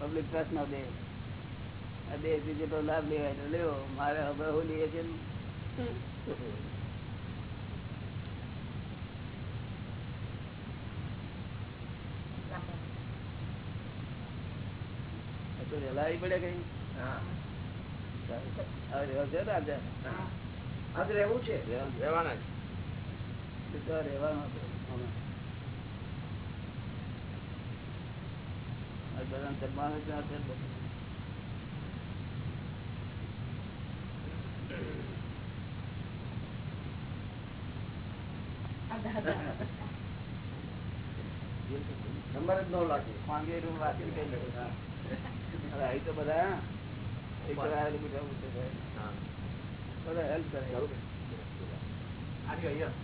Public trust નો દેહથી જેટલો લાભ લેવાય તો લેવો મારે હવે હું લઈએ છે રેલાવી પડે કઈ? હવે રહેવા છે ને આજે? આજે રહેવું છે? રહેવાનું. રહેવાના જ. તો રહેવાનું હતું. અમે. આ બધાને જમવાનું ક્યાં છે બધું? નંબર જ ન લાગે એટલું વાંચીને કઈ. હવે અહીં તો બધા એક બીજા પૂછે બધા હેલ્પ કરે આજે અહીંયા.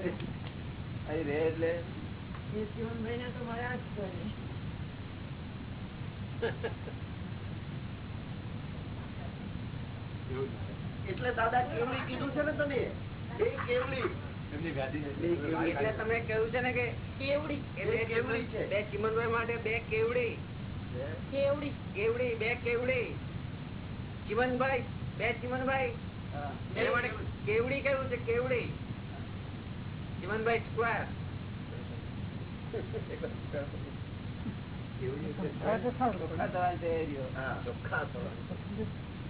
અહીં એટલે. એટલે દાદા કેવડી કીધું છે ને તમે? એ કેવડી એમની વ્યાધિ બે કેવડી એટલે તમે કહ્યું છે ને કે કેવડી. બે કેવડી છે. બે ચીમનભાઈ માટે બે કેવડી. કેવડી. કેવડી બે કેવડી. ચિમનભાઈ બે ચીમનભાઈ. કેવડી કહ્યું છે? કેવડી. ચીમનભાઈ સ્ક્વેર ચોખ્ખા થવાની તૈયારીઓ. હા ચોખ્ખા થવા.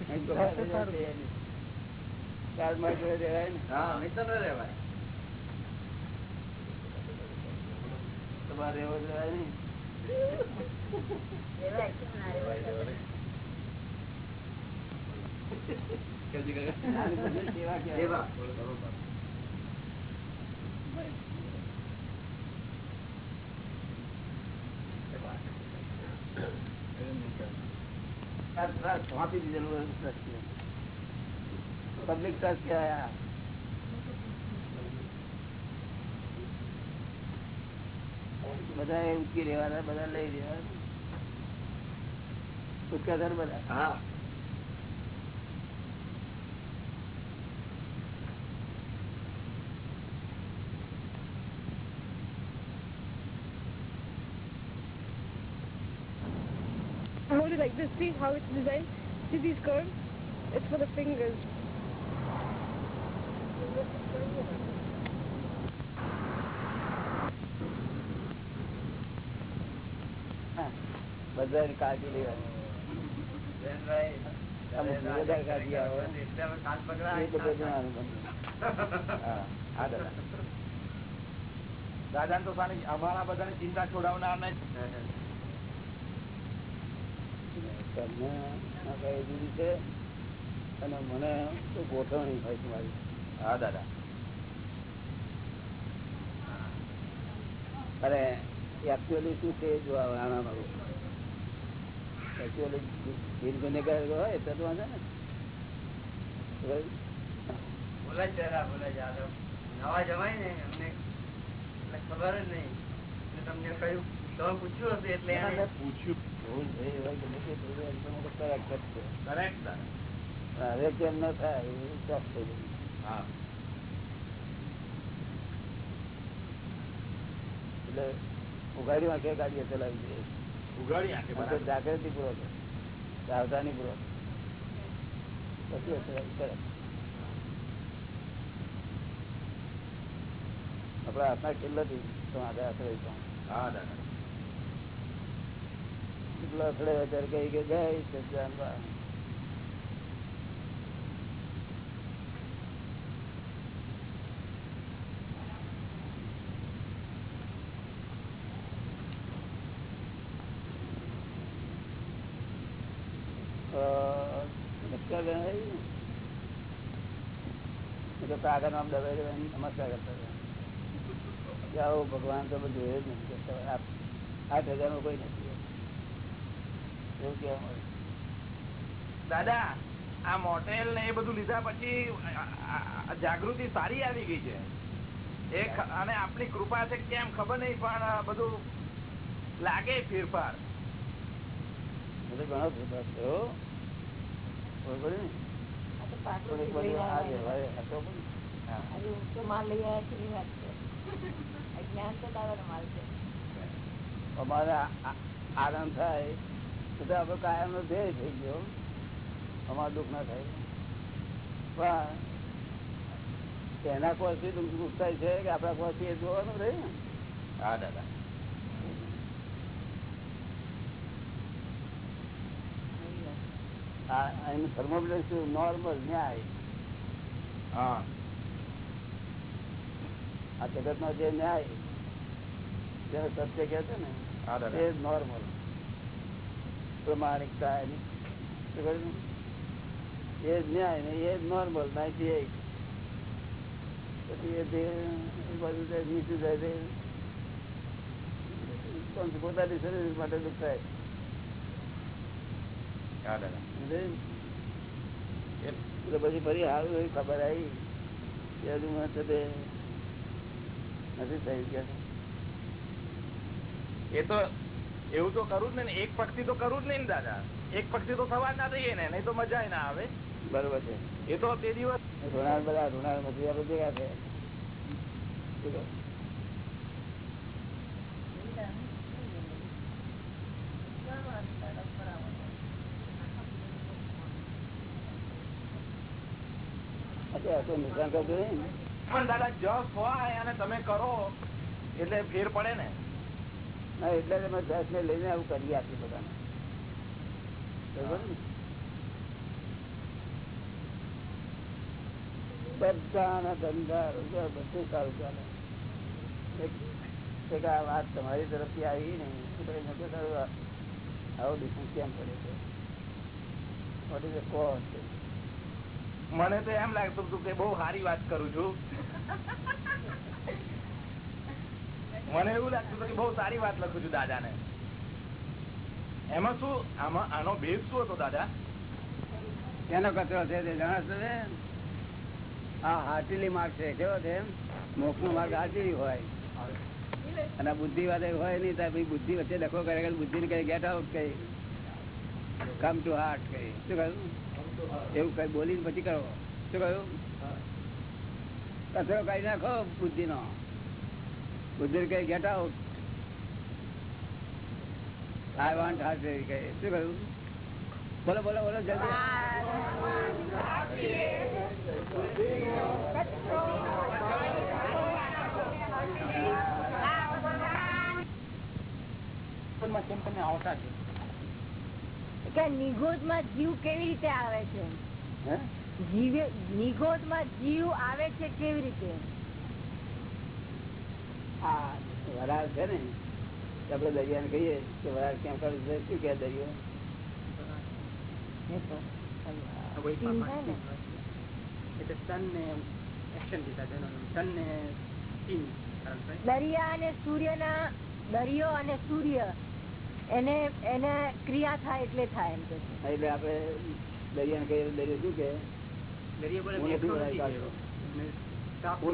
અહીં ચોખ્ખા થવાની તૈયારી. કાળમાં જોડે રહેવાય ને. હા નહીં તો ન રહેવાય તમારે રહેવો સેવા કહેવાય. સેવા આ trust આપી દીધેલું trust છે. પબ્લિક ટ્રસ્ટ કહેવાય આ. બધા એ ઉચકી રહેવાના બધા લઈ રહેવાના ઉચકાધાર બધા હા like this. See how it's designed? See these curves? It's for the fingers. બધાની કાળજી લેવાની દાદા તો સાની અમારા બધાની ચિંતા છોડાવનાર ને તમને જુદી છે અને મને તો ગોઠવણી હોય તમારી હા દાદા. અરે એકચ્યુઅલી શું છે જો આના મારું એકચ્યુઅલી દિલ ગુનેગાર હોય તો તો વાંધો ને બોલાય જરા બોલાય જાદવ નવા જવાય ને એમને એટલે ખબર જ નહીં. તમને કહ્યું તમે પૂછ્યું હતું એટલે પૂછ્યું. ભૂલ થઈ હોય કે જ છે. કરેક્ટ હવે કેમ ન થાય એ ચોક થઈ ગયું એટલે ઉઘાડી વાંખે ગાડીઓ ચલાવી તો જાગૃતિ પૂર્વક સાવધાની પૂર્વક. પછી ચલાવી કરે. આપડા હાથના કિલ્લતી તો આગળ આશ્રય હા દાદા. એટલો અથડે અત્યારે કઈ કે જય તો કાકા નામ દબાઈ દેવાય નમસ્કાર કરતા હતા. ભગવાન તો બધું આઠ હજારનું કોઈ નથી. એવું કેવા દાદા આ મોટેલ ને એ બધું લીધા પછી જાગૃતિ સારી આવી ગઈ છે. એક અને આપણી કૃપા છે કેમ ખબર નહીં પણ બધું લાગે ફેરફાર. બધો ઘણો ફેરફાર અમારે આરામ થાય. તો આપડે કાયમ નો ધ્યેય થઈ ગયો. અમારું દુઃખ ના થાય. પણ એના કોર્સથી દુઃખ થાય છે કે આપડા કોર્સથી એ જોવાનું રહે ને? હા દાદા. એનું નોર્મલ ન્યાય. હા. આ જગત નો જે ન્યાય જેને સત્ય કે છે ને એ નોર્મલ પ્રમાણિકતા એની એ જ ન્યાય ને એ જ નોર્મલ નાઇન્ટી એટ પછી એ બાજુ નીચું જાય છે પોતાની શરીર માટે દુઃખ થાય. હા દાદા. સમજાયું? એ- એટલે પછી ફરી સારું એવી ખબર આવી. કે હજુ મને નથી થઈ ગયા. એ તો એવું તો કરું જ નહીં ને. એક પક્ષી તો કરું જ નહીં દાદા. એક પક્ષી તો થવા ના થઈએ ને નહીં તો મજા ના આવે. બરોબર છે. એ તો તે દિવસ ઋણાલ બધા ઋણાલ મજૂરિયા ભેગા છે નુકસાન કરતું નહીં પણ દાદા જસ હોય અને તમે કરો એટલે ફેર પડે ને. એટલે જ દસ ને લઈને આવું કરી આપીએ બધાને? બધાના ધંધા, રોજગાર, બધું સારું ચાલે. એક- આ વાત તમારી તરફથી આવી ને એટલે મેં આ- આવો ડિફરન્સ કેમ પડે છે? વોટ ઇઝ કોઝ મને તો એમ લાગતું હતું કે બહુ સારી વાત કરું છું. મને એવું લાગતું કે બહુ સારી વાત લખું છું દાદાને. એમાં શું? આમાં, આનો ભેદ શું હતો દાદા? એનો કચરો છે તે જણાશે ને? આ હાર્ટીલી માર્ગ છે, કેવો છે મોક્ષ નો માર્ગ હાર્ટીલી હોય. અને બુદ્ધિ વાત હોય નહીં, તો બુદ્ધિ વચ્ચે ડખો કરે બુદ્ધિ ને કઈ ગેટ આઉટ કઈ કમ ટુ હાર્ટ કઈ શું કહ્યું? એવું કઈ બોલીને પછી કરો. શું કહ્યું? કચરો કાઢી નાખો બુદ્ધિ નો બુદ્ધિ કઈ get out I want heart કઈ. શું કહ્યું? બોલો બોલો બોલો જલ્દી. નિગોદમાં જીવ કેવી રીતે આવે છે? હે? જીવ નિગોદમાં જીવ આવે છે કેવી રીતે? આ વરાળ છે ને આપડે દરિયાને કહીએ કે વરાળ કેમ કરે શું કે દરિયો? દરિયા અને સૂર્ય ના. દરિયો અને સૂર્ય એને એને ક્રિયા થાય એટલે થાય એમ કે એટલે આપડે દરિયાને કહીએ દરિયો શું કે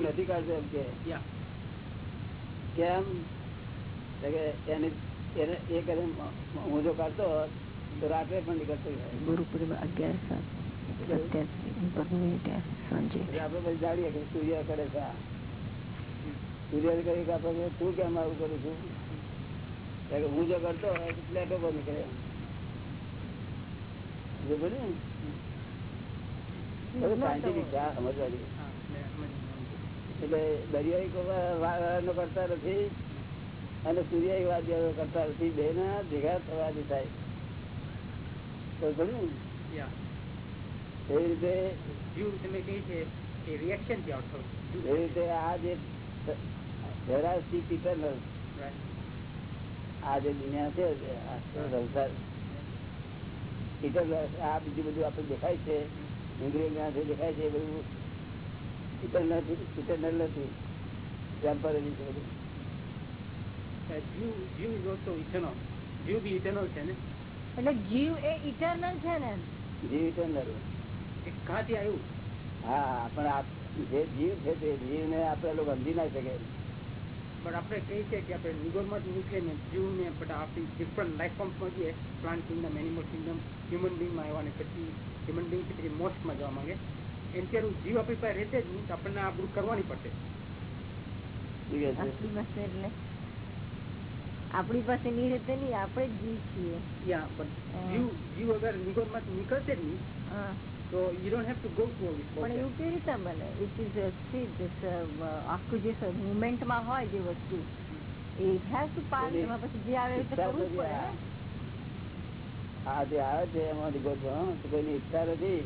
નથી કાઢતો. એમ કે. કેમ? કે એને એ કરે હું જો કરતો તો રાત્રે પણ નીકળતો ગુરુપૂર્વ અગિયાર સાત સાંજે. આપડે પછી જાણીએ કે સૂર્ય કરે છે સૂર્ય કહે કે આપડે તું કેમ આવું કરું છું? કે હું જો કરતો હોય તો પ્લેટો પર નીકળે. બરોબર ને? બધું scientific છે આ સમજવાની એટલે દરિયાઈ કરતા નથી અને સૂર્યાઈ વાદ્યો કરતા નથી. બે ના ભેગા થવા થાય. તો ભણ્યું એવી રીતે એવી રીતે આ જે ઇટરનલ આ જે દુનિયા છે આ સંસાર. ઇટરનલ આ બીજું બધું આપણે દેખાય છે. ઇન્દ્રિય દેખાય છે એ ઇટરનલ ઇટરનલ નથી છે બધું એટલે જીવ એ ઇટરનલ છે ને? જીવ ઇટરનલ હા પણ આ જે જીવ છે તે જીવ ને આપણે લોકો સમજી ના શકે પણ આપણે કહીએ છીએ કે આપણે નિગોરમાં જ નીકળીને જીવને બધા આપણી ડિફરન્ટ લાઈફ ફોર્મ્સમાં જઈએ. Plant kingdom animal kingdom human બિંગમાં આવ્યા ને પછી હ્યુમન બિંગ પછી મોસ્ટમાં જવા માંગે. એમ ત્યારે જીવ આપણી પાસે રહેશે જ નહીં તો આપણને આ બધું કરવાની પડશે? આપણી પાસે નહીં રહેતે નહીં આપણે જીવ છીએ. જીવ જીવ અગર નિગોરમાંથી નીકળશે જ નહીં. તો you don't have to go to પણ એવું કેવી રીતે બને? ઇટ ઇઝ આખું જે મુવમેન્ટમાં હોય જે વસ્તુ એ હેઝ ટુ પાસ એમાં પછી જે આવે તો કરવું પડે આ. જે આવે છે એમાં તો કોઈની ઈચ્છા નથી.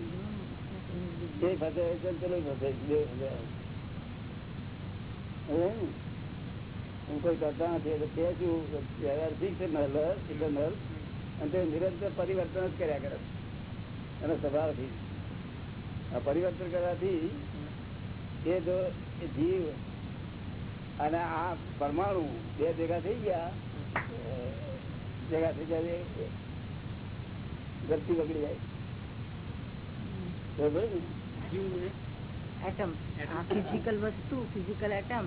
એમ. કોઈ કરતા નથી, એટલે તે ઠીક પરિવર્તન જ કર્યા કરે એનો સ્વભાવથી આ પરિવર્તન કરવાથી એ જો જીવ અને આ પરમાણુ બે ભેગા થઈ ગયા ભેગા થઈ જાય ગતિ બગડી જાય. એટમ આ ફિઝિકલ વસ્તુ ફિઝિકલ એટમ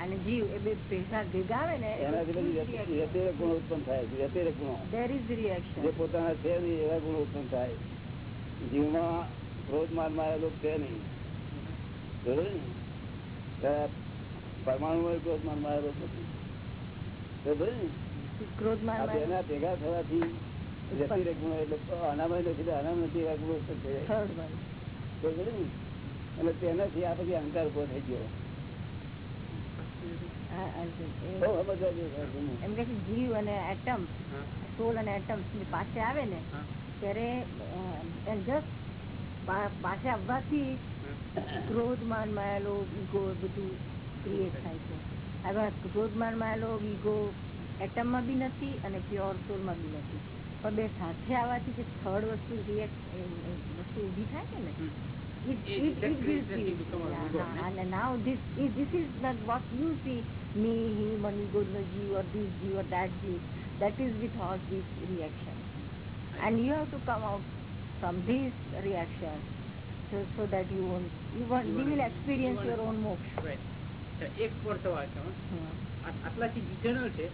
અને જીવ એ બે ભેગા ભેગા આવે ને એનાથી બધી વ્યતિ- વ્યતિરેક ગુણો ઉત્પન્ન થાય છે વ્યતિરેક ગુણો. દેર ઇઝ રિએક્શન જે પોતાના છે નહીં એવા ગુણો ઉત્પન્ન થાય. જીવમાં ક્રોધ માનમાં છે નહીં. બરોબર ને? પરમાણુ ક્રોધ માનમાં નથી. ક્રોધ આ માર ભેગા થવાથી એટલે નથી નથી અને તેનાથી આ પછી અહંકાર ઊભો થઈ ગયો. એમ કે જીવ અને એટમ સોલ અને એટમ પાસે આવે ને ત્યારે પાસે આવવાથી ક્રોધ માન માયેલો ઈગો બધું ક્રિએટ થાય છે. હવે ક્રોધ માન માયેલો ઈગો એટમમાં બી નથી અને પ્યોર સોલમાં બી નથી. પણ બે સાથે આવવાથી જે થર્ડ વસ્તુ રિએક્ટ વસ્તુ ઊભી થાય છે ને it, It- it, that it creates gives that you- become a yeah, ego, huh, ne? and now this is this is not what you see me him and ego the G or this G or that G that is with all this reaction and you have to come out from this reaction so, so that you won't you won't You you won't- will experience you your won't- own moksha Right. તો એક પર સવાલ છે હો. Hmm. આ- આટલાથી eternal છે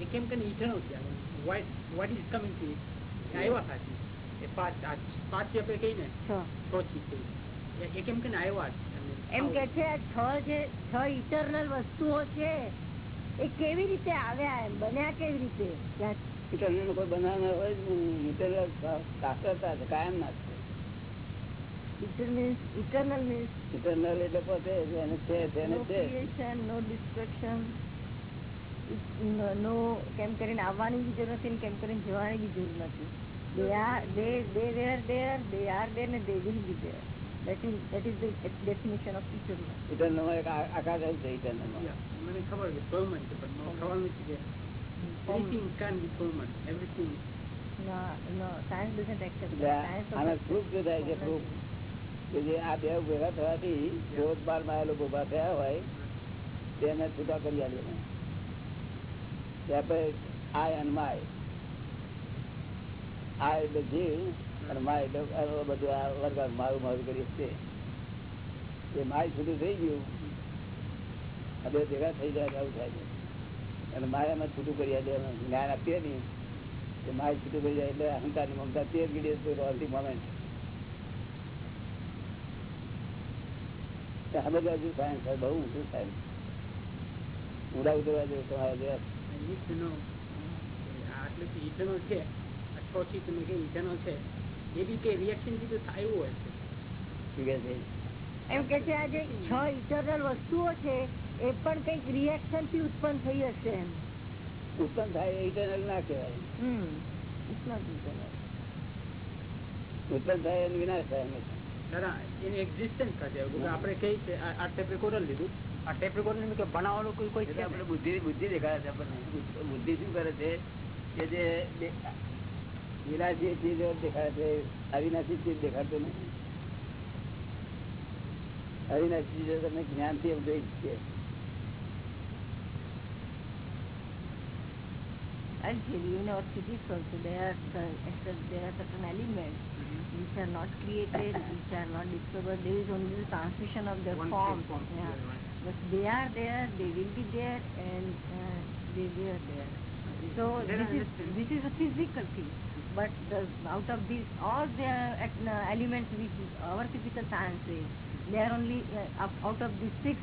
એ કેમ કે ઇટર્નલ છે વોટ coming to it? આવ્યા સાચી એ પાંચ પાંચ આપણે કહીને So, છ ચીજ એ- કેમ કે આવ્યા એમ કે છે છ જે છ ઇટરનલ વસ્તુઓ છે એ કેવી રીતે આવ્યા એમ? બન્યા કેવી રીતે? ઇટરનલ કોઈ બનાવનાર હોય ઇટરનલ છે કાયમ ના છે. ઇટરનલ મીન્સ ઇટરનલ એટલે પોતે એને છે તેને કેમ કરીને આવવાની બી જરૂર નથી ને કેમ કરીને જવાની બી જરૂર નથી they are they they were there they are there and they will be there that is that is the definition of eternal ઇટરનલમાં એક આ- આકાશ જ છે ઇટરનલમાં Yeah, મને ખબર છે પરમનન્ટ છે પણ મને ખબર નથી કે everything can be permanent everything no no science doesn't accept એટલે that science આને doesn't પ્રૂફ જો થાય છે પ્રૂફ કે જે આ બે ભેગા થવાથી બારમાં એ લોકો ઊભા થયા હોય તેને છૂટા કરી આલે પછી આય અને માય. આ એટલે અને માય એટલે બધું આ વર્ગ મારું મારું કરી છે એ માય છૂટું થઈ ગયું. બે ભેગા થઈ જાય આવું થાય છે. અને માયામાં છૂટું કરી આલે જ્ઞાન આપીએ નહીં. એ માય છૂટું કરી જાય એટલે અહંકારની મમતા તે જ ગીડી રોલથી મોમેન્ટ સમજવા જેવું સાયન્સ બહુ ઊંચું સાયન્સ ઊંડા ઉતરવા જેવું તમારા જેવા I આટલે ઇટર્નલ છે તમે કે ઇટર્નલ છે એ બી કે રિએક્શનથી તો થયું હોય છે. કે એમ કે છે આ જે છ ઇટરનલ વસ્તુઓ છે એ પણ કંઈક રિએક્શનથી ઉત્પન્ન થઈ હશે એમ. ઉત્પન્ન થાય ઇટરનલ ના કહેવાય. ઉત્પન્ન થાય એનું વિનાશ થાય હંમેશા દાદા એની એક્ઝિસ્ટન્સ કાઢે આપણે કઈ છે આ આ ટેપ રેકોર્ડ લીધું. આ ટેપ રેકોર્ડર બનાવવાનું કોઈ કોઈ છે આપણે બુદ્ધિ બુદ્ધિ દેખાડે છે આપણને બુદ્ધિ શું કરે છે કે જે બે- ચીજ દેખાડે છે અવિનાશી ચીજ દેખાડતો નથી અવિનાશી ચીજો તમે જ્ઞાનથી એમ જોઈ છે Actually, in our physics also, there are, cer- there are certain elements mm -hmm. which are not created, which are not discovered. There is only the transmission of their One form. form, Yeah. Right. But they are there, they will be there, and uh, they were there. So this is this is a physical thing. But the, out of these, all the uh, elements which our physical science says, they are only uh, out of these six,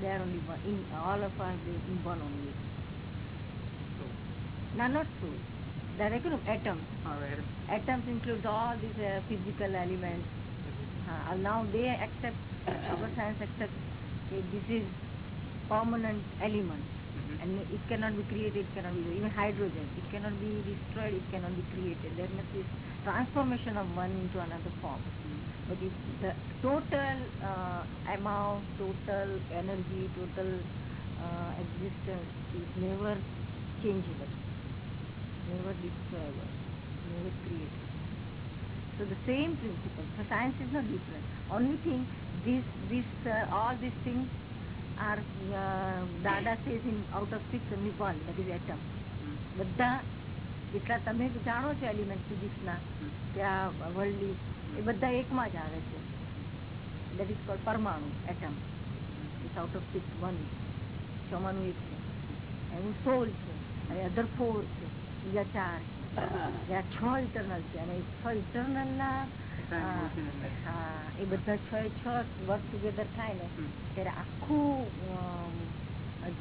they are only one. In all of us, they in one only. No, not so. There are of atoms. Atoms includes all these uh, physical elements. Uh, now they accept, our science accepts this is permanent element and it cannot be created, it cannot be, even hydrogen, it cannot be destroyed, it cannot be created. There must be transformation of one into another form. But if the total uh, amount, total energy, total uh, existence is never changeable, never destroyable, never created. So the same principle. So science is not different. Only thing, this, this, uh, all these things are, uh, Dada says in out of six only one, that is atom. બધા એટલા તમે જાણો છો element ફિઝિક્સના કે આ worldly એ બધા એકમાં જ આવે છે. દેટ ઇઝ કોલ્ડ પરમાણુ atom it's out of six one છમાનું એક છે. એનું સોલ છે. અને અધર ફોર છે. બીજા ચાર છે. આ છ ઇટરનલ છે. અને છ ઇટરનલના એ બધા છ એ છ વર્ક ટુગેધર થાય ને ત્યારે આખું અમ,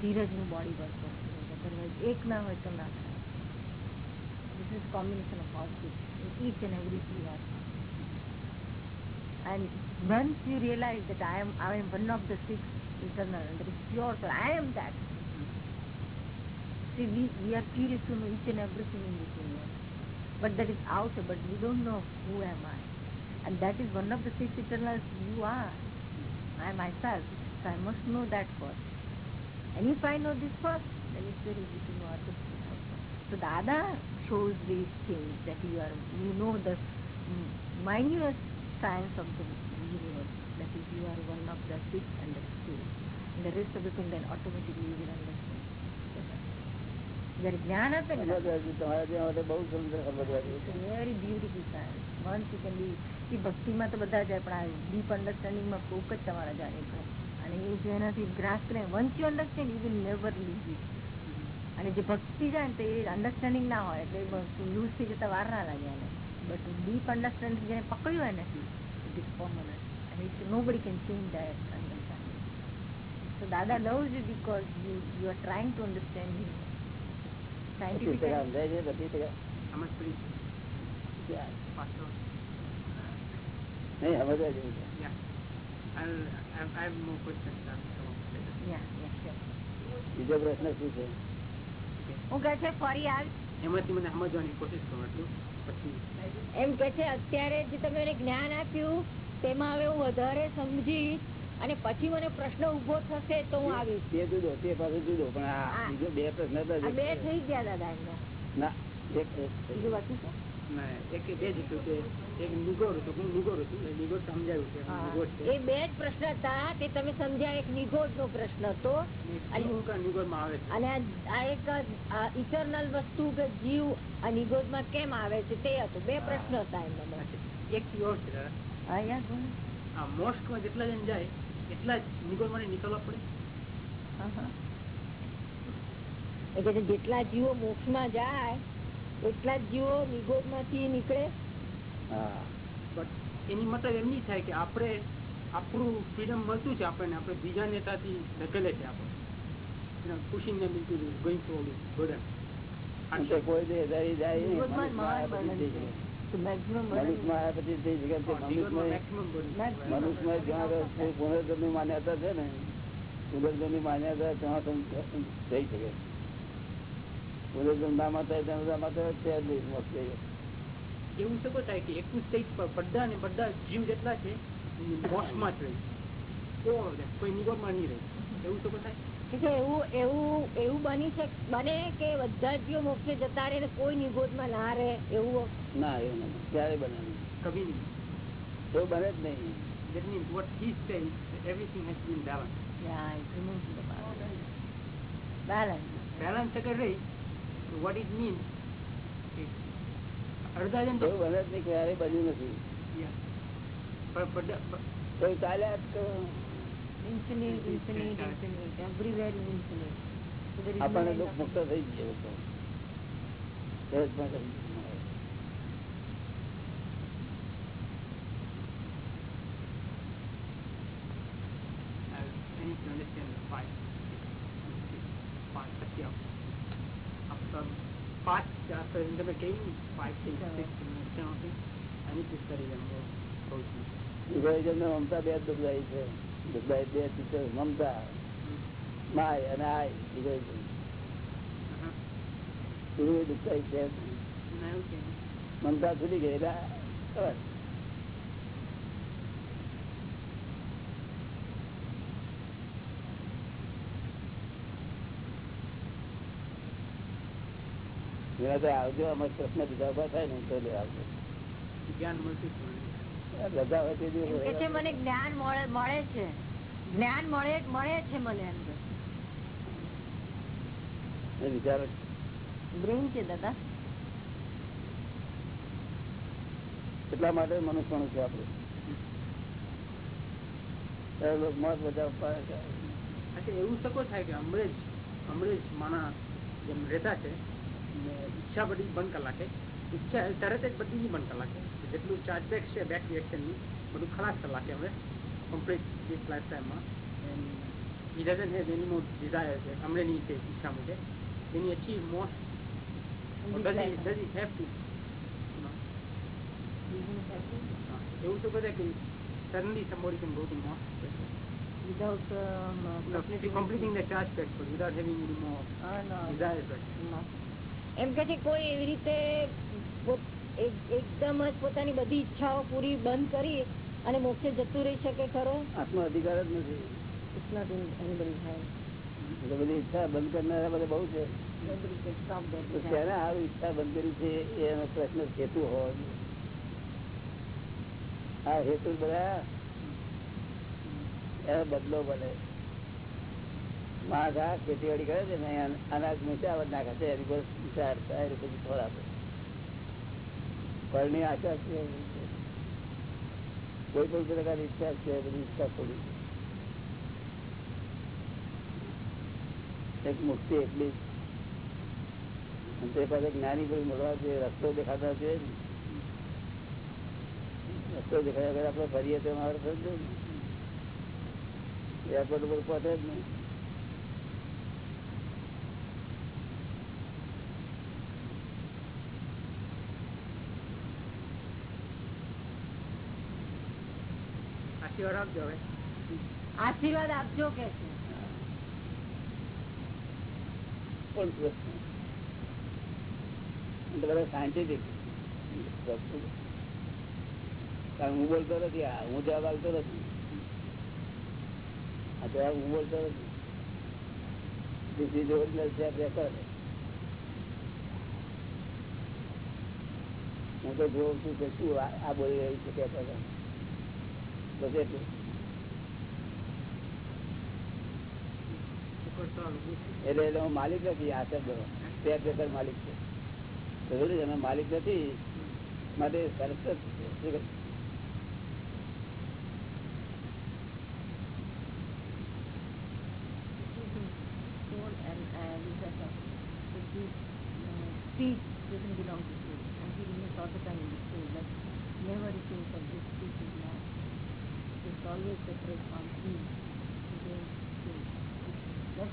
ધીરજનું બોડી વર્ક કરશે એક ના હોય તો ના થાય This is combination of all six in each and every clear. And once you realize that I am I am one of the six eternal and that is pure soul, I am that. See, we, we are curious to know each and everything in this universe. But that is out, but we don't know who am I. And that is one of the six eternals you are. I myself. So I must know that first. And if I know this first, then it's very easy to know other things also. So Dada shows these things that you are, you know the minute science of the universe. That is, you are one of the six and the two. And the rest of the thing then automatically you will understand. જ્યારે જ્ઞાન આપે તમારા ત્યાં માટે બહુ સુંદર સમજવા જેવું છે very beautiful science once you can be. એ ભક્તિમાં તો બધા જાય પણ આ ડીપ અન્ડરસ્ટેન્ડિંગમાં કોક જ તમારા જાણે છે. અને એ જેનાથી ગ્રાસ કરે once you understand you will never leave it અને જે ભક્તિ જાય ને તો એ અન્ડરસ્ટેન્ડિંગ ના હોય. એટલે લૂઝ થઈ જતા વાર ના લાગે એને. બટ ડીપ અન્ડરસ્ટેન્ડિંગ જેને પકડ્યું હોય ને ઇટ ઇઝ પરમનન્ટ અને it nobody can change that understanding so દાદા love you because you you are trying to understand him બીજો પ્રશ્ન શું છે હું કે છે ફરી આવ એમાંથી મને સમજવાની કોશિશ કરું એટલું પછી એમ કે છે, અત્યારે જે તમે જ્ઞાન આપ્યું, તેમાં હવે હું વધારે સમજી અને પછી મને પ્રશ્ન ઊભો થશે તો હું આવીશ. તે જુદો તે પાસે જુદો પણ આ બીજો બે પ્રશ્ન બે થઈ ગયા દાદા એમના. ના એક બીજું બાકી છે? એક બે જ હતું એક નિગોર હતું હું નિગોર હતું? નિગોર સમજાયું કે હા. નિગોર છે. એ બે જ પ્રશ્ન હતા તે તમે સમજ્યા એક નિગોડ નો પ્રશ્ન હતો. અને આ- આ એક ઇટરનલ વસ્તુ કે જીવ આ નિગોદમાં કેમ આવે છે તે હતો. બે પ્રશ્ન હતા એમના બે. એક ચીજ ઓર છે દાદા. હા, યા, બોલો. આ મોસ્ટમાં જેટલા જણ જાય એટલા જ નિગોરમાં નીકળવા પડે? હા, હા. એ કે છે જેટલા જીવો મોક્ષમાં જાય એટલા જ જીવો નિગોદમાંથી નીકળે એની મતલબ એમ નહીં થાય કે આપણે આપણું ફ્રીડમ મળતું છે આપણને આપણે બીજા નેતાથી ધકેલે છે આપણે. ખુશી ને into ગઈ તો તે કોઈ જાય મનુષ્યમાં આવ્યા પછી. તો જ્યાં માન્યતા છે ને પુનર્જન્મની માન્યતા ત્યાં થઈ શકે પુનર્જન્મ ના માતા ત્યાં બધા માતા છે જ નહીં, મોક્ષ થઈ જાય. એવું શકો થાય કે એકવીસ પર બધા ને બધા જીવ જેટલા છે મોક્ષમાં જ રહી. કોઈ નિગોરમાં નહીં રહે એવું શકો થાય એવું એવું એવું બની શક બને કે બધા જ જીવો મોક્ષે જતા રહે ને કોઈ નિગોદમાં ના રહે એવું? ના એવું નથી ક્યારે બને નહીં. કભી નહીં. એવું બને જ નહીં. That means what he says, everything has been balanced. Balance Balance. અગર રહી તો what it means કે અડધા જણ તો એવું બને જ નહીં ક્યારે બન્યું નથી. Yeah. પણ બધા- પણ કોઈ ચાલ્યા જ કરો. infinite, infinite, infinite. Everywhere is infinite. So there is no આપણને end દુઃખ of મુક્ત થઈ ગયો તો સહેજમાં થઈ ગયું. I need to understand the five. Five, પછી આપ- after પાંચ after તમે કહ્યું five things, six things, seven things, I need to study them more closely. Egoism ને મમતા બે જ દુઃખદાયી છે બે મમતા માય અને છે છે. મમતા છૂટી ગઈ બસ. આવજો અમારે પ્રશ્ન બીજા ઊભા થાય ને તો આવજો જ્ઞાન મળતું. રજા હોય તે દિવસે એમ મને જ્ઞાન મળે મળે છે. જ્ઞાન મળે મળે છે મને અંદર વિચારો. બ્રેન છે દાદા. એટલા માટે મનુષ્યનું છે આપડે મત બધા અચ્છા એવું શકો થાય કે હમણાં જ માણસ જેમ રહેતા છે ને ઈચ્છા બધી બંધ કલાકે ઈચ્છા તરત જ બધી બંધ કલાકે. જેટલું ચાર્જ બેક છે બેક રિએક્શનની બધું ખલાસ કલાકે હવે કમ્પ્લીટ ધીસ લાઈફ ટાઈમમાં he doesn't have any more desire છે હમણાંની તે ઈચ્છા મુજબ then he achieve more or does he, does he have to એવું તો બધા કે to more without um, completing completing the charge back without having any more Ah, no. desires right? No. એમ કે છે કોઈ એવી રીતે એકદમ જ પોતાની બધી ઈચ્છાઓ પૂરી બંધ કરી અને મોક્ષે જતું રહી શકે ખરો? આત્મ અધિકાર જ નથી. બધી ઈચ્છા બંધ કરનારા બધા બહુ છે. ત્યારે આવી ઈચ્છા બંધ કરી છે એનો પ્રશ્ન હેતુ હોવો આ હેતુ બધા એનો બદલો બને. આ ખેતીવાડી કરે છે ને અન- અનાજ મીઠા નાખે છે. એની પર વિચાર થાય પછી ફળની આશા છે. કોઈ પણ પ્રકારની ઈચ્છા છે, બધી ઈચ્છા છોડી એક મુક્તિ એટલી તે પાસે જ્ઞાની કોઈ મળવા છે, રસ્તો દેખાતા છે. રસ્તો દેખાયા આપડે ફરીએ તો મારે એરપોર્ટ ઉપર પહોંચે જ નહીં. આશીર્વાદ આપજો કે હું બોલતો નથી હું જવાબ આવતો નથી. આ જવાબ હું બોલતો નથી. હું તો જોઉં છું કે શું આ બોલી રહી છે કે બસ એટલું. એટલે હું માલિક નથી, આ શબ્દનો ટેપ રેકર માલિક છે. માલિક નથી, માટે સરસ છે શું કહે? soul and uh, this is a, but this uh, speech doesn't belong to soul. I'm feeling it all the time in the soul. Like never it thinks that this speech is now. It's always separate from me. against soul. That's why he, he, he's not the owner of his speech. also. થોડો interest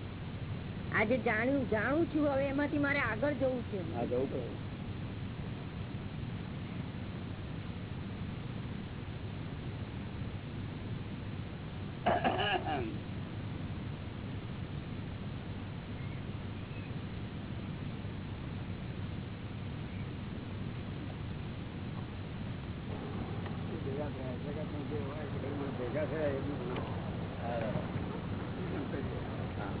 આજે જાણ્યું જાણું છું હવે એમાંથી મારે આગળ જવું છે આ જવું પડે ભેગા થયા જગતમાં જે હોય એ ભેગા થયા એ બી હા. હા.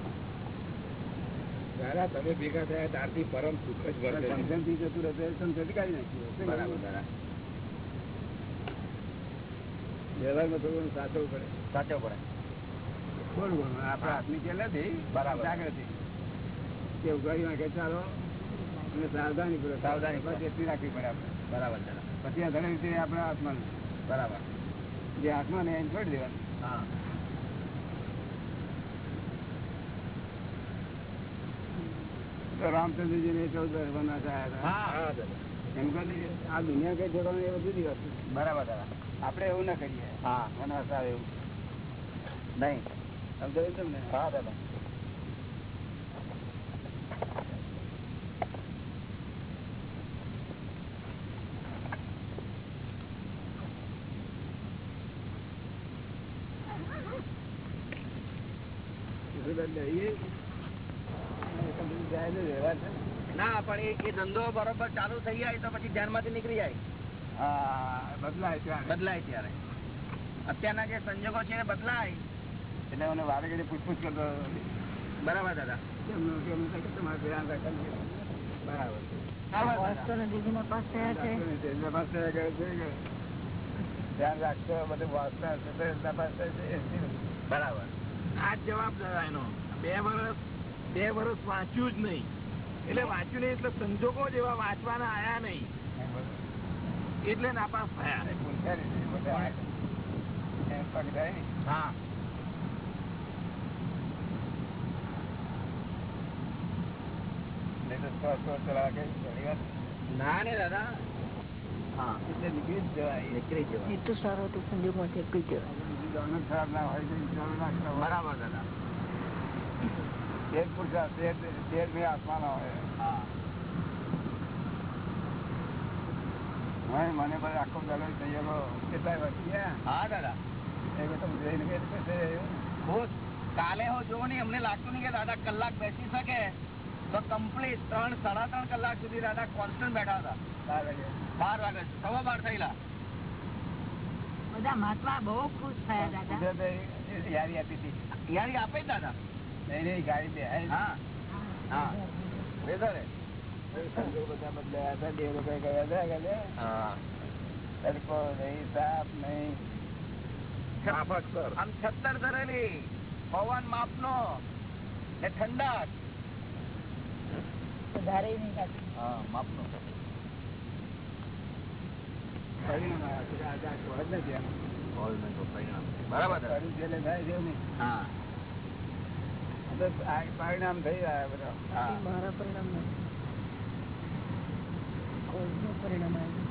દાદા ભેગા થયા ત્યારથી પરમ સુખ જ વર્તે છે. સમજણથી જતું રહે સમજણથી કાઢી નાખીએ. બરાબર વ્યવહારમાં થોડું સાચવવું પડે. સાચો પડે. થોડું ઘણું આપણા હાથની ખેલ નથી બરાબર. જાગૃતિ. કે ઉગાડી નાખે ચાલો. અને સાવધાની પૂર્વક. સાવધાની બસ એટલી રાખવી પડે આપણે. બરાબર પછી આ ઘણી રીતે આપણા હાથમાં. બરાબર. જે હાથમાં ને એને છોડી દેવાનું. હા. તો રામચંદ્રજી ને ચૌદ વર્ષ હતા. એમ કહે આ દુનિયા કઈ જોવાનું એ બધી વસ્તુ બરાબર આપડે આપણે એવું ના કરીએ. હા. વનવાસ આવે એવું. નહીં. સમજાવ્યું તમને? હા દાદા શું કરી લઈએ? એ તો બધું જાય ને વ્યવહાર છે. ના પણ એ- એ ધંધો બરોબર ચાલુ થઈ જાય તો પછી ધ્યાનમાંથી નીકળી જાય. બદલાય ત્યાં બદલાય ત્યારે. અત્યારના જે સંજોગો છે એ બદલાય. એટલે મને વારે ઘડી પૂછપૂછ કરતો બરાબર દાદા. બરાબર. આ જ જવાબ દાદા એનો. બે વર્ષ બે વર્ષ વાંચ્યું જ નહીં. એટલે વાંચ્યું નહીં એટલે સંજોગો જેવા વાંચવાના આયા નહીં. એટલે નાપાસ થયા. એ. હા. તો ના ને દાદા. હા. એટલે નીકળી જ જવાય. નીકળી જવાય. એટલું સારું જવાય. તો વિચારો ના કરવા. બરાબર દાદા. પુરુષાર્થ, આત્માનો હોય. મને પણ આખો દાડો તૈયારો કેટલાય વર્ષ હા દાદા. એ બધું જોઈને તે ખુશ? કાલે હું જોઉં નહીં અમને લાગતું નહીં કે દાદા કલાક બેસી શકે. તો કમ્પ્લીટ ત્રણ સાડા ત્રણ કલાક સુધી દાદા કોન્સ્ટન્ટ બેઠા હતા. બાર લાગે. બાર વાગે સવા બાર થયેલા. બધા મહાત્મા બહુ ખુશ થયા દાદા. યારી આપી હતી. યારી આપે જ દાદા. નહીં, નહીં, ગાડી બેહાય ને. હા હા બેસો રે બધા બદલાયા હતા, બે લોકો ગયા હતા તડકો નહીં, તાપ નહીં. આમ છત્તર ધરેલી પવન માપનો ને ઠંડક વધારે નહીં પરિણામ. બરાબર. પરિણામ આ તો થઈ રહ્યા બધા. હા. એ મારા પરિણામ નથી. કોઝનું પરિણામ આવ્યું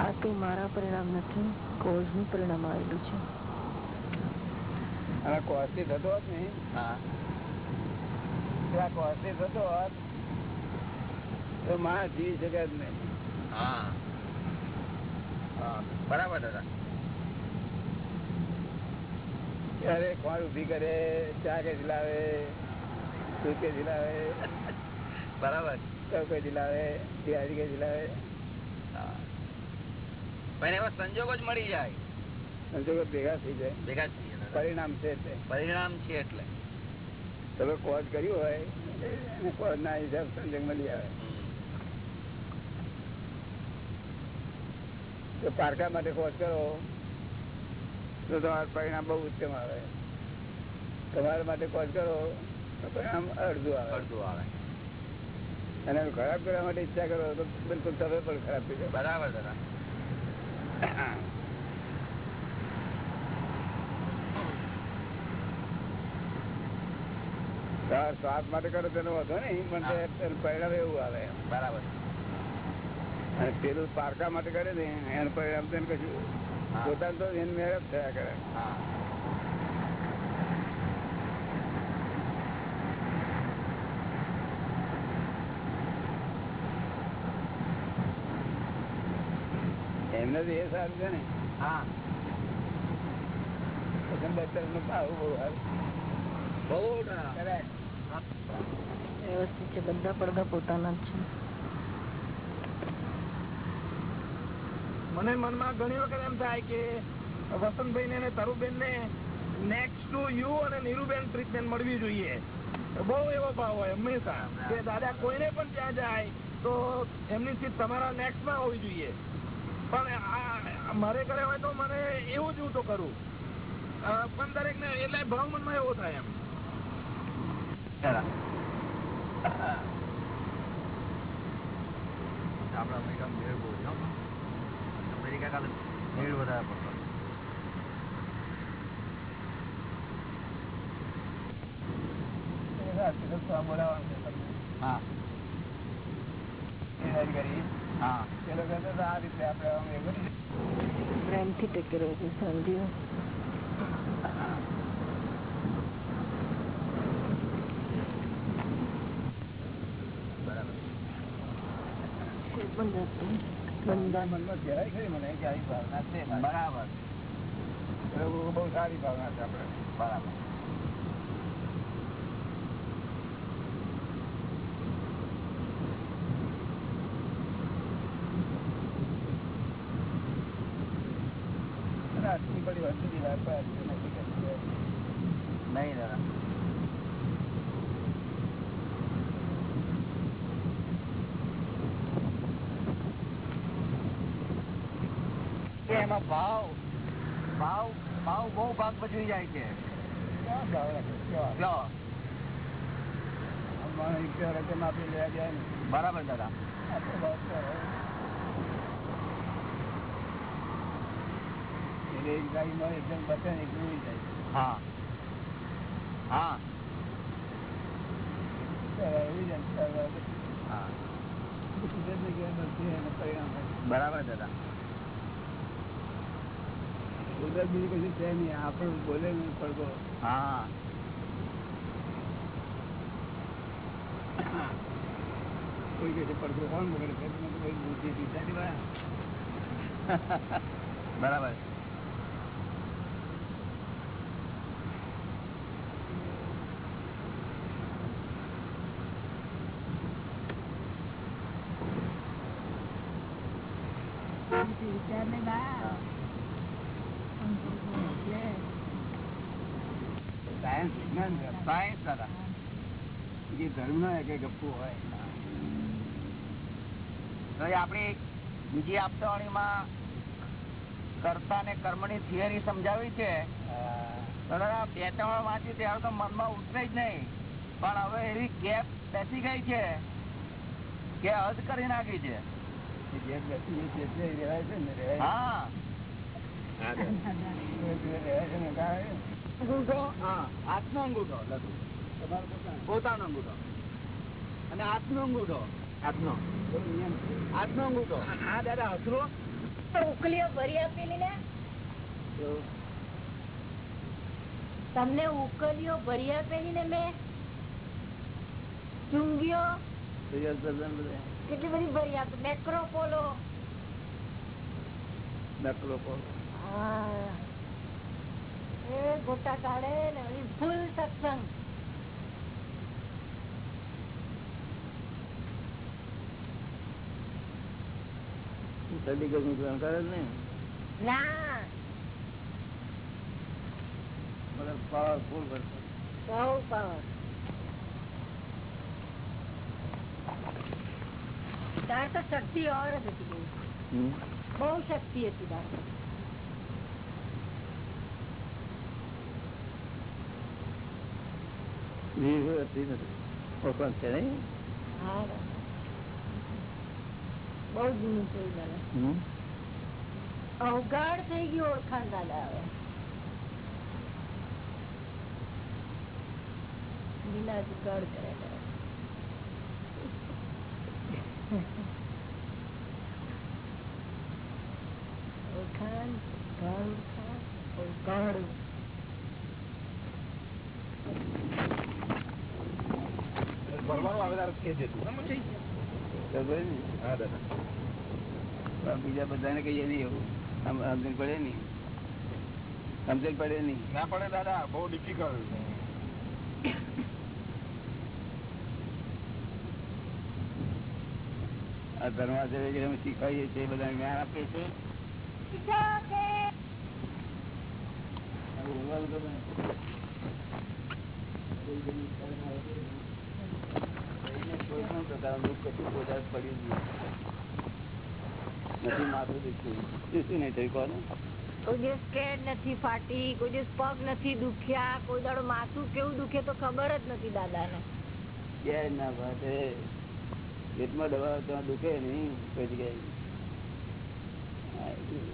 આ કઈ મારા પરિણામ નથી કોઝનું પરિણામ આવેલું છે. અને કોસ્ટલી થતો હોત ને હા. જો આ કોસ્ટલી થતો હોત તો માણસ જીવી શકે જ નહીં. હા. હા બરાબર દાદા ક્યારે કોણ ઊભી કરે? ચા કે દિલાવે દૂધ કે દિલાવે બરાબર. કવ કે દિલાવે દિવાળી કે દિલાવે પણ એવા સંજોગો જ મળી જાય. સંજોગો ભેગા થઈ જાય. ભેગા જ થઈએ પરિણામ છે એટલે. પરિણામ છે એટલે. તમે કોજ કર્યું હોય અને ના હિસાબ સંજોગ મળી આવે. તો પારકા માટે કોચ કરો. તો તમારું પરિણામ બહુ ઉત્તમ આવે. તમારા માટે કોચ કરો તો પરિણામ અડધું આવે. અડધું આવે. અને ખરાબ કરવા માટે ઈચ્છા કરો તો બિલકુલ તમે પણ ખરાબ થઈ જાય બરાબર દાદા સ્વાદ માટે કરો તેનો વધો નહીં પણ પરિણામ એવું આવે. બરાબર. અને પેલું પારકા માટે કરે ને એનું પરિણામ તેને કશું. પોતાનું તો એની મેળપ થયા કરે. એમને તો એ સારું છે ને. હા. બત્તરનું ભાવ બહુ સારું. બહુ. વ્યવસ્થિત છે બધા પડદા પોતાના જ છે. મને મનમાં ઘણી વખત એમ થાય કે વસંતભાઈ ને તરુબેન ને નેક્સ્ટ ટુ યુ અને નીરુબેન ટ્રીટમેન્ટ મળવી જોઈએ. બહુ એવો ભાવ હોય હંમેશા. કે દાદા કોઈને પણ ત્યાં જાય તો એમની સીટ તમારા નેક્સ્ટમાં હોવી જોઈએ. પણ મારે ઘરે હોય તો મને એવું જ હું તો કરું. પણ દરેક ને એટલે ભાવ મનમાં એવો થાય એમ. આપણા મેડમ બે બહુ અમેરિકા કાલે મેળ વધારે પડતો. હા પ્રેમથી ટેકેલો છે સમજ્યું કોઈ પણ જાતનું. મનમાં કહેવાય ખરી મને આટલી બધી વસ્તુની વાત પર આટલી નથી કરતી. નહીં દાદા કે એમાં ભાવ ભાવ ભાવ બહુ ભાગ ભજવી જાય છે ક્યાં ભાવ રાખે? કેવા? લો આમ માણસ ઈચ્છા રકમ આપી લેવા જાય ને. બરાબર દાદા આટલો ભાવ તો હોય. એટલે એક ગાડીમાં એકદમ બચે ને એકલું ઉડી જાય. હા હા ત્યારે ઉડી જાય ને ત્યારે હા કુદરતની ગેરમત છે એનું પરિણામ હોય. બરાબર દાદા કુદરત બીજું કશું છે નહીં. આપણે બોલે નહીં પડતો હા. કોઈ કહે છે પડઘો કોણ બગડે છે? બુદ્ધિ બરાબર વિચારને બા એટલે સાયન્સ વિજ્ઞાન છે. સાયન્સ દાદા જે ધર્મ નો એક ગપ્પુ હોય. આપણે બીજી આપણી બીજી કરતા ને કર્મની થિયરી સમજાવી છે. બે ત્રણ વાંચી ત્યારે તો મનમાં ઉતરે જ નહીં. પણ હવે એવી ગેપ બેસી ગઈ છે કે હદ કરી નાખી છે. બેસી ને હા. ને અંગૂઠો હા પોતાનો અંગૂઠો. અને હાથનો અંગૂઠો. હાથનો. હાથનો અંગૂઠો. હા દાદા હસરો ઉકલીઓ ભરી આપેલી ને? તમને ઉકલીઓ ભરી આપેલી ને મેં? ચુંગીઓ? કેટલી બધી ભરી આપી? મેક્રોપોલો મેક્રોપોલો હા. એ ગોટા કાઢે ને ફૂલ સત્સંગ. સર્ટિફિકેટ ગરમી ગ્રહણ કરે ને. પાવરફુલ પાવર તાર તો શક્તિ ઓર જ હતી બહુ. શક્તિ હતી તાર. હતી નથી ઓપન છે નહીં? હા. બહુ જૂનું થયું દાદા હમ. અવગાડ થઈ ગયું ઓળખાણ દાદા હવે. વિના જુગાડ કરે ઓળખાણ ઓળખાણ ઓળખાણ ઓળખાણ. ભરવાનું આવે તારે કહેજે તું. બીજા બધાને કહીએ નહીં એવું. આમ સમજણ પડે નહીં. સમજણ પડે નહીં. ના પડે દાદા. બહુ ડિફિકલ્ટ આ ધર્માચાર્ય જે અમે શીખવાડીએ છીએ એ બધાને જ્ઞાન આપીએ છીએ. નથી. માથું દુખ્યું શું શું નહીં થયું કોનું કોઈ દિવસ કેડ નથી ફાટી કોઈ દિવસ પગ નથી દુખ્યા કોઈ દાડો માથું કેવું દુખે તો ખબર જ નથી દાદા ને ક્યાંય ના ફાટે. પેટમાં દવા તો દુખે નહીં કોઈ જગ્યાએ હા, એટલું.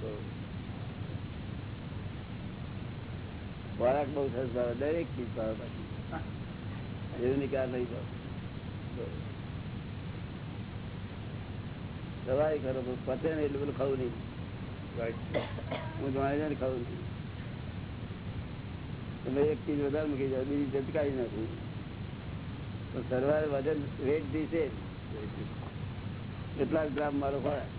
તો ખોરાક બહુ સરસ ભાવે દરેક ચીજ ભાવે પછી એવું નિકાલ નહીં ભાવ કરો પતે ને એટલું બધું ખાવું નહીં. હું જાણી જાણે ખાવું. નહીં તમે એક ચીજ વધારે મૂકી જાઓ બીજી ચટકાવી નાખું. તો સરવાર વજન વેટ દીશે કેટલાક ગ્રામ મારો ખોરાક.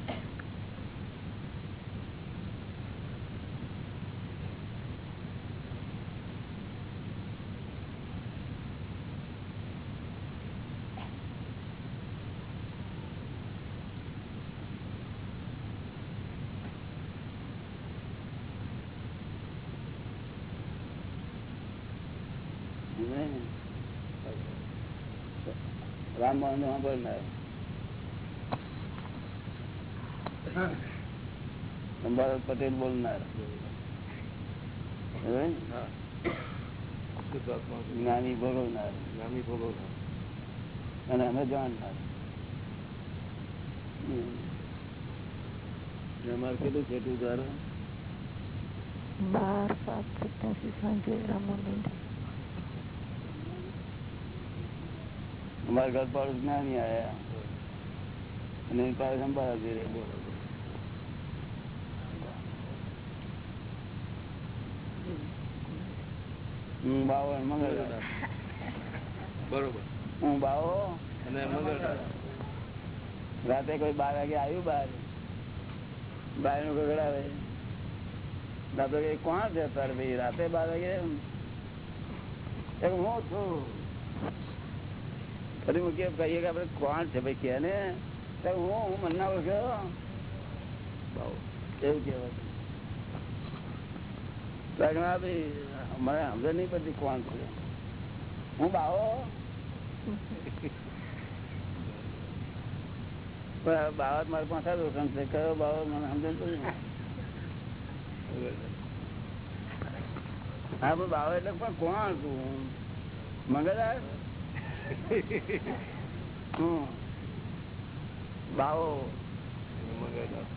રામ મોહનનું સાંભળનાર અંબાલાલ પટેલ બોલનાર હવે ને? જ્ઞાની ભોગવનાર જ્ઞાની ભોગવનાર અને અમે જાણનાર હમ. અમારે કેટલું છેટું ધારો બાર સાત સત્યાસી સાંજે રામોદય અમારા ઘર પર જ્ઞાની આવ્યા અને એની પાસે સંભાળા દે હું બાવો અને બરોબર. હું બાવો? અને મંગળદાસ રાતે કોઈ બાર વાગે આવ્યું બાર? બારનું ગગડાવે દાદા કોણ છે અત્યારે ભાઈ રાતે બાર વાગે હું છું. ફરી કેમ કહીએ કે આપડે કોણ છે? ભાઈ કે ને. હું હું મનના ઓળખ્યો એવું કહેવાય. તો કે ના મને સમજ નહીં પડતી કોણ છે. હું બાવો? પણ બાવત મારે પાછા રોકણ છે. કયો બાવો મને સમજ પડી હા બાવા બાવો એટલે પણ કોણ તું મંગળદાર બાવો.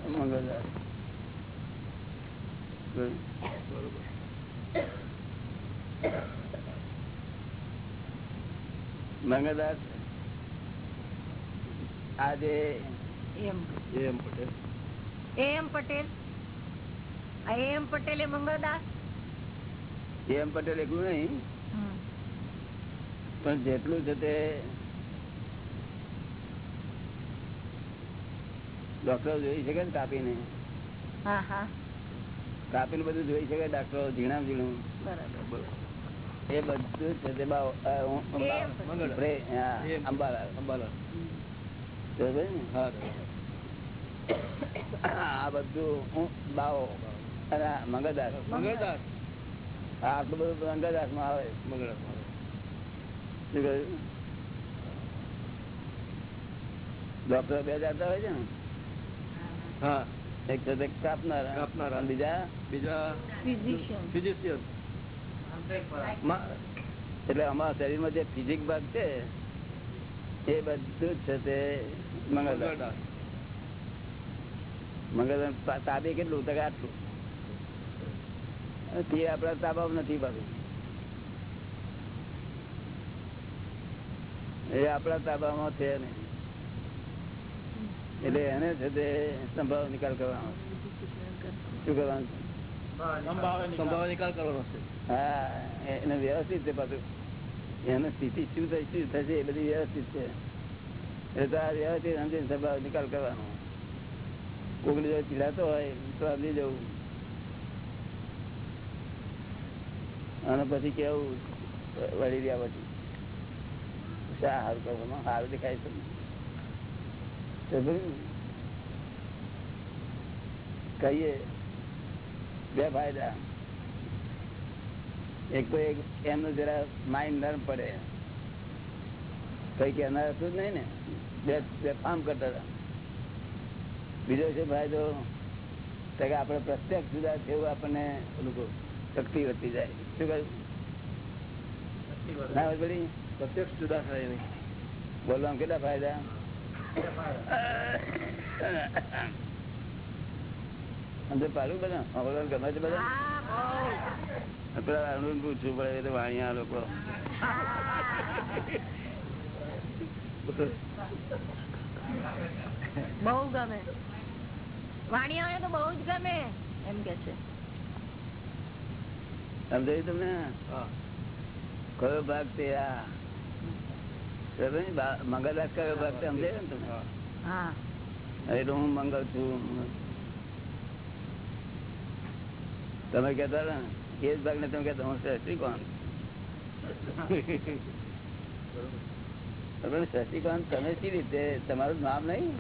મંગળદાર મંગળદાસ આજે એમ એમ પટેલ. એમ પટેલ? આ એમ પટેલ એ મંગળદાસ એમ પટેલ એકલું નહીં. પણ જેટલું છે તે ડોક્ટરો જોઈ શકે ને કાપીને? હા હા. કાપીને બધું જોઈ શકે ડોક્ટરો ઝીણા ઝીણું? બરાબર. એ બધું છે તે અંબાલાલ. અંબાલાલ. આ બધું હું બાવો અને મંગળદાસ. આ આટલું બધું મંગળદાસમાં આવે. મંગળદાસ શું કહ્યું ડોક્ટર બે જાતા હોય છે ને? હા એક તો કાપનાર. કાપનાર. બીજા? બીજા? ફિઝિશિયન ફિઝિશિયન એટલે અમારા શરીરમાં જે ફિઝિક ભાગ છે એ બધું જ છે તે મંગલ મંગલ તાબે કેટલું? તકે આટલું. તે આપડા તાબામાં નથી પાછું એ આપણા તાબામાં છે નહીં. એટલે એને છે તે સંભાવ નિકાલ કરવાનો શું કરવાનું છે? નિકાલ કરવાનો છે. હા એને વ્યવસ્થિત છે પાછું. એની સ્થિતિ શું થઈ શું થશે એ બધી વ્યવસ્થિત છે. એટલે તો આ વ્યવસ્થિત સમજીને સ્વભાવ નિકાલ કરવાનો. જો પીડાતો હોય તો સમજી જવું અને પછી કેવું? વળી રહ્યા પછી. સારું દેખાય છે. કહીએ બે ફાયદા. એક તો એક એમનું જરા માઇન્ડ નરમ પડે. કઈ કહેનાર હતું જ નહીં ને બે બે ફાર્મ કરતા હતા. બીજો છે ફાયદો તો કે આપણે પ્રત્યક્ષ જુદા છે એવું આપણને શક્તિ વધતી જાય. શું કહ્યું? ના બધી પ્રત્યક્ષ જુદા થાય નહીં. બોલવામાં કેટલા ફાયદા? સમજ પાડું બધા? સાંભળવાનું ગમે છે બધા? પેલા અરુણ પૂછવું પડે તો વાણિયા લોકો. બહુ ગમે. વાણિયાઓને તો બહુ જ ગમે એમ કે છે. સમજાયું તમને? કયો ભાગ તે આ? મંગળદાસ કયો ને તમે? એટલે હું મંગલ છું. તમે કેતા ને એ જ ભાગ ને તમે કેતા હું બરાબર? શશિકાંત તમે શી રીતે? તમારું નામ નહીં?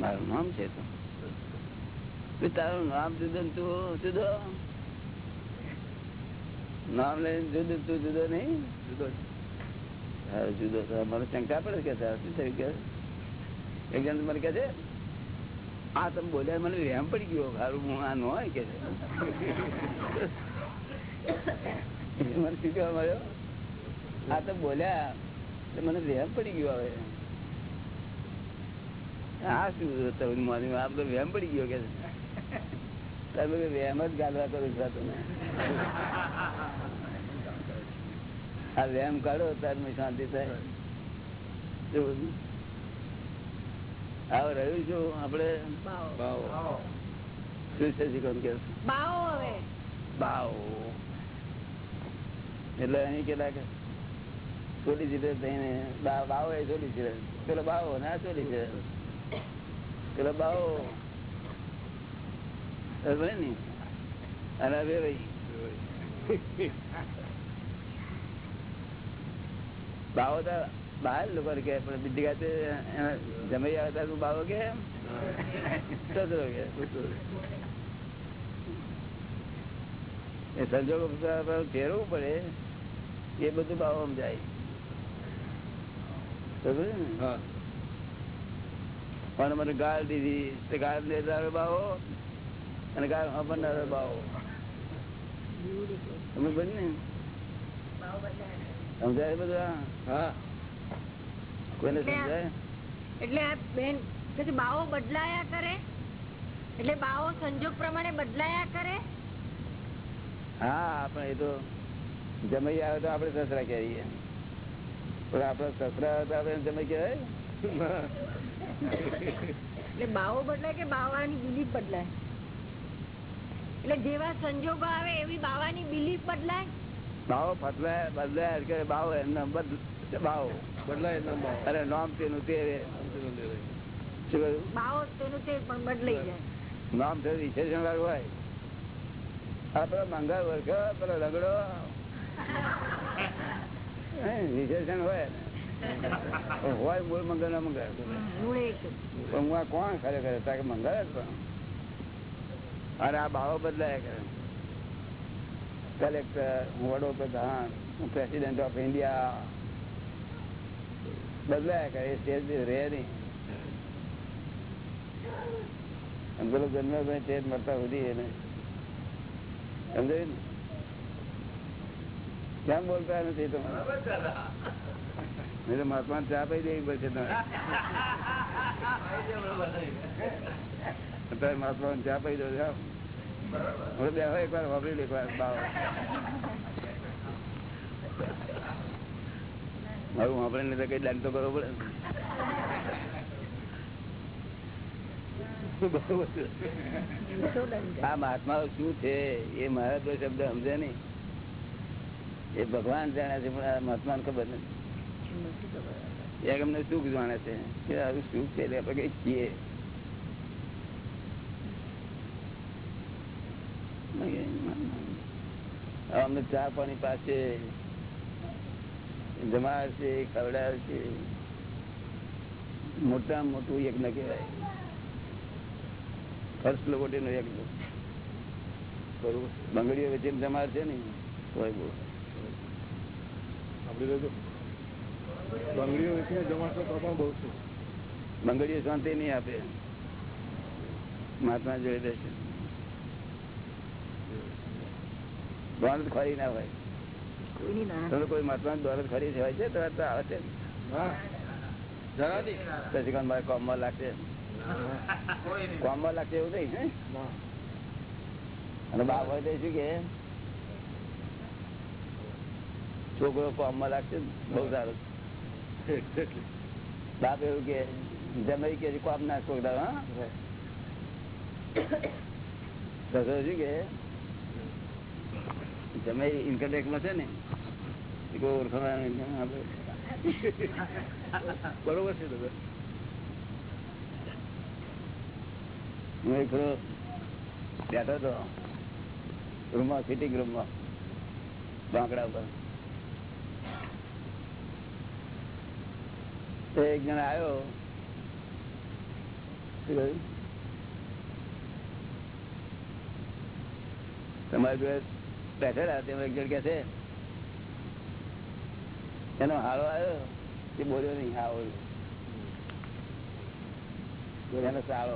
મારું નામ છે તો. તારું નામ જુદો ને તું જુદો. નામ લઈને જુદું તું જુદો નહીં? જુદો જુદો તો મને શંકા પડે કે શું થયું કે? એક જણ મને કહે છે, આ તમે બોલ્યા મને રેમ પડી ગયો. સારું હું આ ન હોય કે. મને શું કહેવા મળ્યો આ તો બોલ્યા મને વેમ પડી ગયો હવે. હા શું તમે માની આ બધો વેમ પડી ગયો કે. તમે વેમ જ ગાલવા કરો છો તમે. આ વ્યાયામ કાઢો તાર શાંતિ થાય. આવો રહ્યું છું આપડે શું છે શીખવાનું કે બાવ એટલે અહીં કેટલાક ચોલી જીતે થઈને બા- બાવો એ ચોલી છે પેલો બાવો ના ચોલી છે પેલો બાવો. ને? અને હવે ભાઈ. બાવો તો બહાર લોકો કે પણ બીજી ગાતે જમાઈ આવે ત્યારે બાવો કે? સસરો કે એ સંજોગો ફેરવવું પડે એ બધું બાવો જાય. પણ મને ગાળ દીધી તે ગાળ દેનારો બાવો અને ગાળ વાપરનારો બાવો. તમે બની ને? સમજાય બધું? હા. કોઈને સમજાય? એટલે બેન પછી બાવો બદલાયા કરે? એટલે બાવો સંજોગ પ્રમાણે બદલાયા કરે? હા પણ એ તો જમાઈ આવે તો આપણે સસરા કહેવાય પણ આપડે સસરા આવે તો આપણે જમાઈ કહેવાય? એટલે બાવો બદલાય કે બાવાની બિલીફ બદલાય? એટલે જેવા સંજોગો આવે એવી બાવાની બિલીફ બદલાય? બાવો બદલાય બદલાય કે બાવો એમના બદલ બાવો. બદલાય અરે નામ તેનું તે બાવો તેનું તે પણ બદલાઈ જાય. નામ થયું વિશેષણ વાળું હોય. આ મંગળ વર્ગ પેલો રગડો. વિશેષણ હોય. હોય મૂળ મંગળ ના મંગળ. પણ હું આ કોણ ખરેખર? મંગળ જ પણ. અરે આ બાવો બદલાયા કરે. કલેક્ટર હું વડોપ્રધાન હું પ્રેસિડેન્ટ ઓફ ઇન્ડિયા બદલાયા કરે સ્ટેજ રહે નહીં. પેલો જન્મભાઈ સ્ટેજ મળતા સુધી એને. સમજાયું કેમ બોલતા નથી તમે તો મહાત્મા ચા પી દેવી પડશે તમારે. મહાત્મા ચા પી દો જાઓ હવે બે એક વાર વાપરી લે મારું વાપરે ને તો કઈ દાન તો કરવો પડે આ મહાત્મા શું છે? એ મારા કોઈ શબ્દ સમજે નઈ એ ભગવાન જાણે છે, પણ મહાત્મા મહાત્મા ખબર નથી. એ અમને સુખ જાણે છે. કે આવું સુખ છે, એટલે આપણે કઈ છીએ અમને ચા પાણી પાસે જમાડશે ખવડાવશે મોટા મોટું યજ્ઞ કહેવાય. ફર્સ્ટ લોકોટી નું યજ્ઞ બરોબર બંગડીઓ વેચીને જમાડ છે ને કોઈ બોલ બંગડીઓ વેચીને જમાડશો તો પણ બહુ છે. બંગડીઓ શાંતિ નહીં આપે. મહાત્મા જોઈ દેશે દોડ ખરી ના હોય. કોઈ મહાત્મા દોડ ખરી હોય છે તો આવે છે. મારે કોમમાં લાગશે. કોમમાં લાગશે એવું નહીં અને બાપ હોય તો શું કે? છોકરો કોમમાં લાગશે? બહુ સારું. બાપ એવું કે જમે કે કોમ ના છોકરા હા? શું કે જમાઈ ઇન્કમટેક્સમાં છે ને કોઈ આપણે બરોબર છે હું એક બેઠો હતો રૂમમાં સિટિંગ રૂમમાં બાંકડા ઉપર. તો એક જણ આવ્યો. તમારી જોડે બેઠેલા તેમાં એક જણ કે છે. એનો હાળો આવ્યો તે બોલ્યો નહીં બોલ્યો એનો સારો